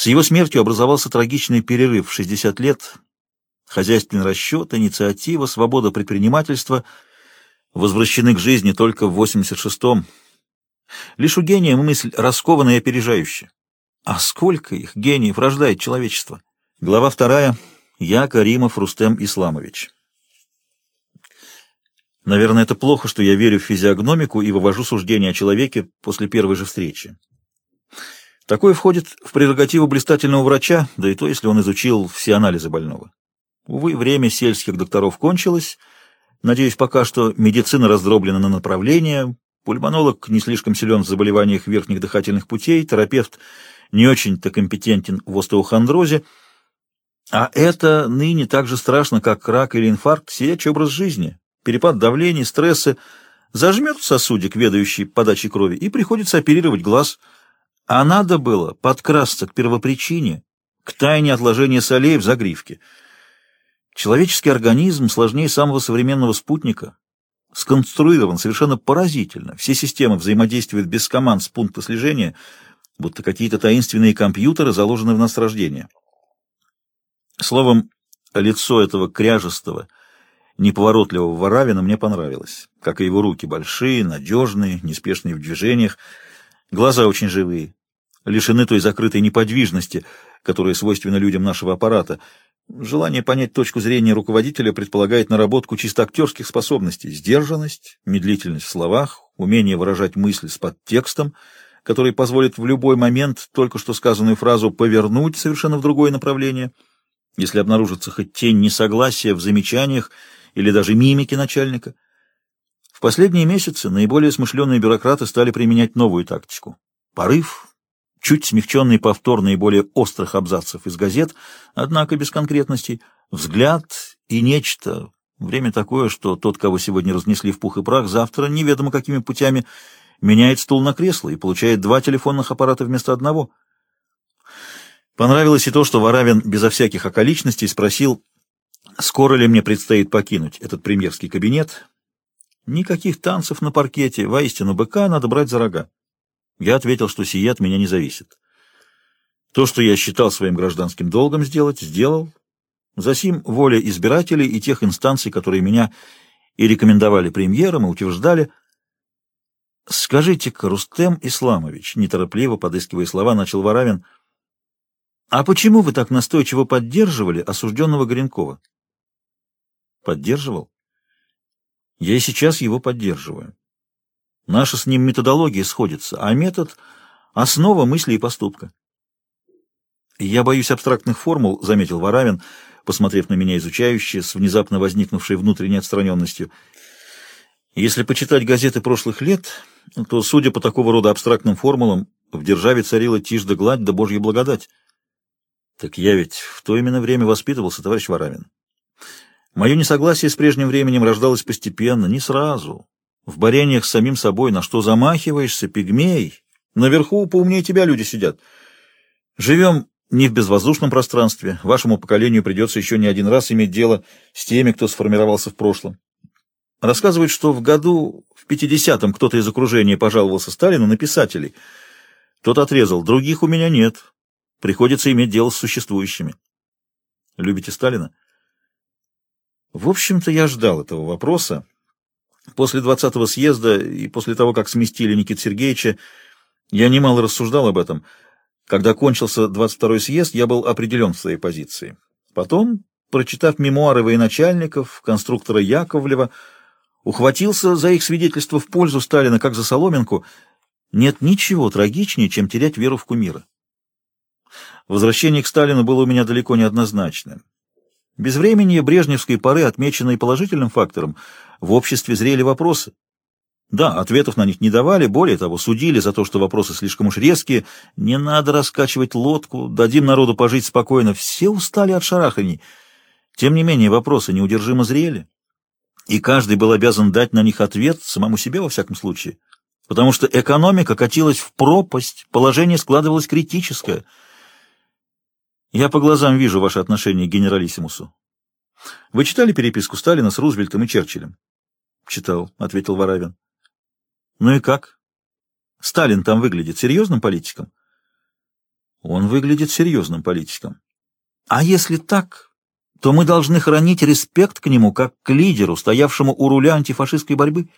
С его смертью образовался трагичный перерыв в 60 лет. Хозяйственный расчет, инициатива, свобода предпринимательства возвращены к жизни только в 86-м. Лишь у гения мысль раскованная и опережающая. А сколько их, гениев, рождает человечество? Глава вторая. Я, Каримов Рустем Исламович. Наверное, это плохо, что я верю в физиогномику и вывожу суждение о человеке после первой же встречи. Такое входит в прерогативу блистательного врача, да и то, если он изучил все анализы больного. Увы, время сельских докторов кончилось. Надеюсь, пока что медицина раздроблена на направления, пульмонолог не слишком силен в заболеваниях верхних дыхательных путей, терапевт не очень-то компетентен в остеохондрозе, а это ныне так же страшно, как рак или инфаркт, сидячий образ жизни, перепад давления, стрессы, зажмет сосудик, ведающий подачей крови, и приходится оперировать глаз. А надо было подкрасться к первопричине, к тайне отложения солей в загривке. Человеческий организм сложнее самого современного спутника. Сконструирован совершенно поразительно. Все системы взаимодействуют без команд с пункта слежения, будто какие-то таинственные компьютеры заложены в нас рождения. Словом, лицо этого кряжестого, неповоротливого Варавина мне понравилось, как и его руки, большие, надежные, неспешные в движениях, глаза очень живые, лишены той закрытой неподвижности, которая свойственна людям нашего аппарата. Желание понять точку зрения руководителя предполагает наработку чисто актерских способностей, сдержанность, медлительность в словах, умение выражать мысли с подтекстом, который позволит в любой момент только что сказанную фразу повернуть совершенно в другое направление, если обнаружится хоть тень несогласия в замечаниях или даже мимики начальника. В последние месяцы наиболее смышленые бюрократы стали применять новую тактику. Порыв, чуть смягченный повтор наиболее острых абзацев из газет, однако без конкретностей, взгляд и нечто, время такое, что тот, кого сегодня разнесли в пух и прах, завтра, неведомо какими путями, меняет стул на кресло и получает два телефонных аппарата вместо одного. Понравилось и то, что Варавин безо всяких околичностей спросил, скоро ли мне предстоит покинуть этот премьерский кабинет. Никаких танцев на паркете, воистину быка надо брать за рога. Я ответил, что сие от меня не зависит. То, что я считал своим гражданским долгом сделать, сделал. Засим воля избирателей и тех инстанций, которые меня и рекомендовали премьером, и утверждали. «Скажите-ка, Рустем Исламович», — неторопливо подыскивая слова, начал Варавин, «а почему вы так настойчиво поддерживали осужденного Горенкова?» «Поддерживал?» «Я и сейчас его поддерживаю. Наша с ним методология сходится, а метод — основа мысли и поступка. «Я боюсь абстрактных формул», — заметил Варавин, посмотрев на меня изучающе, с внезапно возникнувшей внутренней отстраненностью. «Если почитать газеты прошлых лет, то, судя по такого рода абстрактным формулам, в державе царила тишь да гладь да божья благодать». «Так я ведь в то именно время воспитывался, товарищ Варавин. Мое несогласие с прежним временем рождалось постепенно, не сразу, в борениях с самим собой, на что замахиваешься, пигмей? Наверху поумнее тебя люди сидят. Живем не в безвоздушном пространстве. Вашему поколению придется еще не один раз иметь дело с теми, кто сформировался в прошлом. Рассказывают, что в году в 50-м кто-то из окружения пожаловался Сталину на писателей. Тот отрезал. Других у меня нет. Приходится иметь дело с существующими. Любите Сталина? В общем-то, я ждал этого вопроса. После 20-го съезда и после того, как сместили Никита Сергеевича, я немало рассуждал об этом. Когда кончился 22-й съезд, я был определен в своей позиции. Потом, прочитав мемуары военачальников, конструктора Яковлева, ухватился за их свидетельство в пользу Сталина как за соломинку. Нет ничего трагичнее, чем терять веру в кумира. Возвращение к Сталину было у меня далеко не однозначным. Безвременье брежневской поры отмечено и положительным фактором. В обществе зрели вопросы. Да, ответов на них не давали, более того, судили за то, что вопросы слишком уж резкие. Не надо раскачивать лодку, дадим народу пожить спокойно. Все устали от шараханий. Тем не менее, вопросы неудержимо зрели. И каждый был обязан дать на них ответ, самому себе во всяком случае. Потому что экономика катилась в пропасть, положение складывалось критическое – я по глазам вижу ваше отношение к генералиссимусу. Вы читали переписку Сталина с Рузвельтом и Черчиллем? Читал, ответил Воравин. Ну и как? Сталин там выглядит серьезным политиком? Он выглядит серьезным политиком. А если так, то мы должны хранить респект к нему как к лидеру, стоявшему у руля антифашистской борьбы.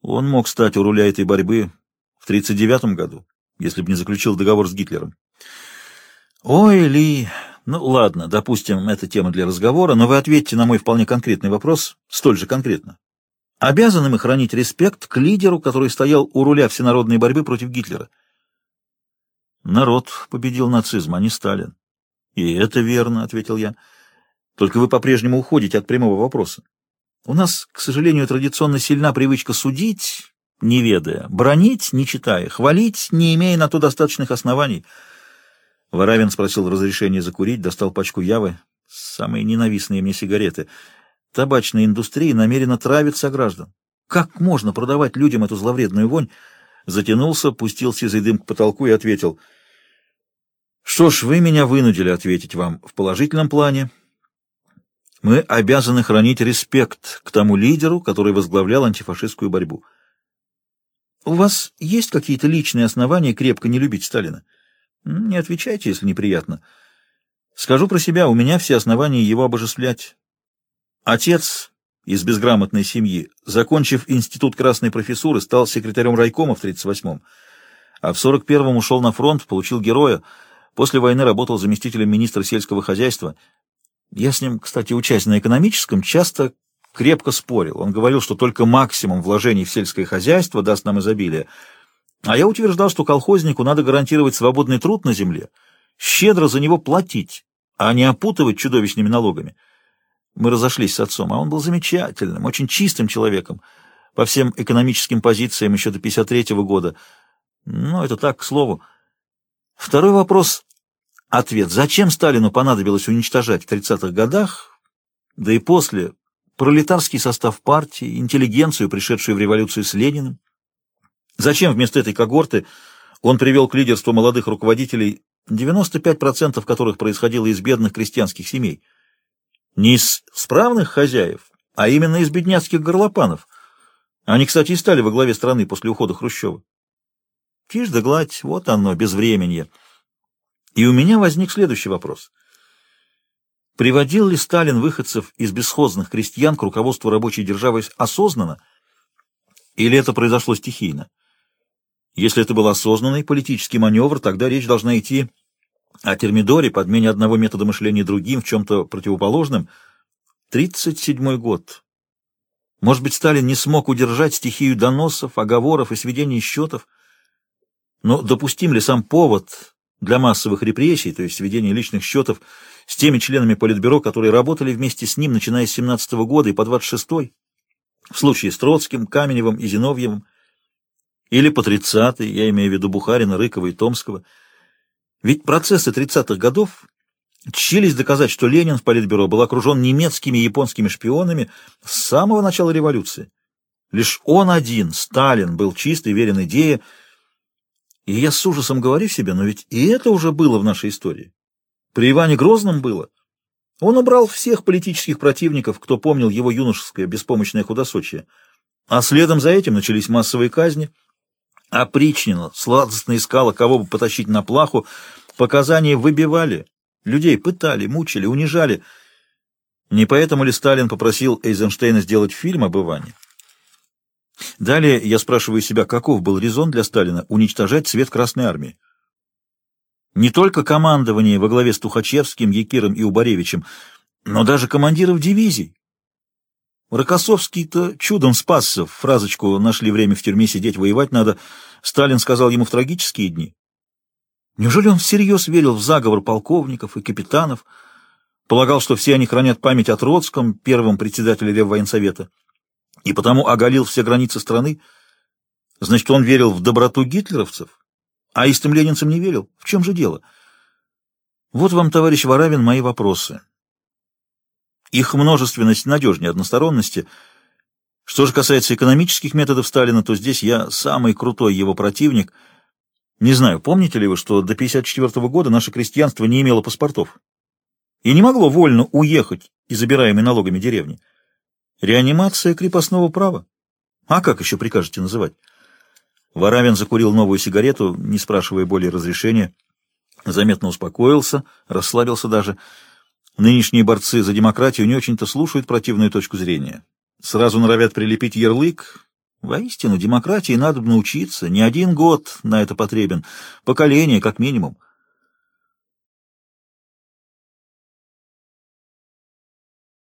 Он мог стать у руля этой борьбы в 1939 году, если бы не заключил договор с Гитлером. Ой, Ли, ну ладно, допустим, это тема для разговора, но вы ответьте на мой вполне конкретный вопрос, столь же конкретно. Обязаны мы хранить респект к лидеру, который стоял у руля всенародной борьбы против Гитлера? Народ победил нацизм, а не Сталин. И это верно, ответил я. Только вы по-прежнему уходите от прямого вопроса. У нас, к сожалению, традиционно сильна привычка судить, не ведая, бронить, не читая, хвалить, не имея на то достаточных оснований. Воравин спросил разрешения закурить, достал пачку явы, самые ненавистные мне сигареты. Табачная индустрия намерена травить сограждан. Как можно продавать людям эту зловредную вонь? Затянулся, пустил сизый дым к потолку и ответил. Что ж, вы меня вынудили ответить вам в положительном плане. Мы обязаны хранить респект к тому лидеру, который возглавлял антифашистскую борьбу. У вас есть какие-то личные основания крепко не любить Сталина? Не отвечайте, если неприятно. Скажу про себя, у меня все основания его обожествлять. Отец из безграмотной семьи, закончив институт красной профессуры, стал секретарем райкома в 38-м, а в 41-м ушел на фронт, получил героя, после войны работал заместителем министра сельского хозяйства — я с ним, кстати, учась на экономическом, часто крепко спорил. Он говорил, что только максимум вложений в сельское хозяйство даст нам изобилие. А я утверждал, что колхознику надо гарантировать свободный труд на земле, щедро за него платить, а не опутывать чудовищными налогами. Мы разошлись с отцом, а он был замечательным, очень чистым человеком, по всем экономическим позициям еще до 53 -го года. Но это так, к слову. Второй вопрос Ответ. Зачем Сталину понадобилось уничтожать в 30-х годах, да и после, пролетарский состав партии, интеллигенцию, пришедшую в революцию с Лениным? Зачем вместо этой когорты он привел к лидерству молодых руководителей, 95% которых происходило из бедных крестьянских семей? Не из справных хозяев, а именно из бедняцких горлопанов. Они, кстати, и стали во главе страны после ухода Хрущева. Тишь да гладь, вот оно, безвременье. И у меня возник следующий вопрос. Приводил ли Сталин выходцев из бесхозных крестьян к руководству рабочей державы осознанно, или это произошло стихийно? Если это был осознанный политический маневр, тогда речь должна идти о термидоре, подмене одного метода мышления другим, в чем-то противоположном. 37 год. Может быть, Сталин не смог удержать стихию доносов, оговоров и сведений счетов? Но допустим ли сам повод для массовых репрессий, то есть сведения личных счетов с теми членами Политбюро, которые работали вместе с ним, начиная с 17 -го года и по 26 в случае с Троцким, Каменевым и Зиновьевым, или по 30 я имею в виду Бухарина, Рыкова и Томского. Ведь процессы 30-х годов чились доказать, что Ленин в Политбюро был окружен немецкими и японскими шпионами с самого начала революции. Лишь он один, Сталин, был чист и верен идее, и я с ужасом говорю себе, но ведь и это уже было в нашей истории. При Иване Грозном было. Он убрал всех политических противников, кто помнил его юношеское беспомощное худосочие. А следом за этим начались массовые казни. А Причнина сладостно искала, кого бы потащить на плаху. Показания выбивали, людей пытали, мучили, унижали. Не поэтому ли Сталин попросил Эйзенштейна сделать фильм об Иване? Далее я спрашиваю себя, каков был резон для Сталина уничтожать цвет Красной Армии? Не только командование во главе с Тухачевским, Якиром и Убаревичем, но даже командиров дивизий. Рокоссовский-то чудом спасся, фразочку «нашли время в тюрьме сидеть, воевать надо», Сталин сказал ему в трагические дни. Неужели он всерьез верил в заговор полковников и капитанов, полагал, что все они хранят память о Троцком, первом председателе Реввоенсовета? и потому оголил все границы страны. Значит, он верил в доброту гитлеровцев, а истым ленинцам не верил. В чем же дело? Вот вам, товарищ Воравин, мои вопросы. Их множественность надежнее односторонности. Что же касается экономических методов Сталина, то здесь я самый крутой его противник. Не знаю, помните ли вы, что до 1954 года наше крестьянство не имело паспортов и не могло вольно уехать из забираемой налогами деревни. Реанимация крепостного права. А как еще прикажете называть? Воравин закурил новую сигарету, не спрашивая более разрешения. Заметно успокоился, расслабился даже. Нынешние борцы за демократию не очень-то слушают противную точку зрения. Сразу норовят прилепить ярлык. Воистину, демократии надо научиться. Не один год на это потребен. Поколение, как минимум.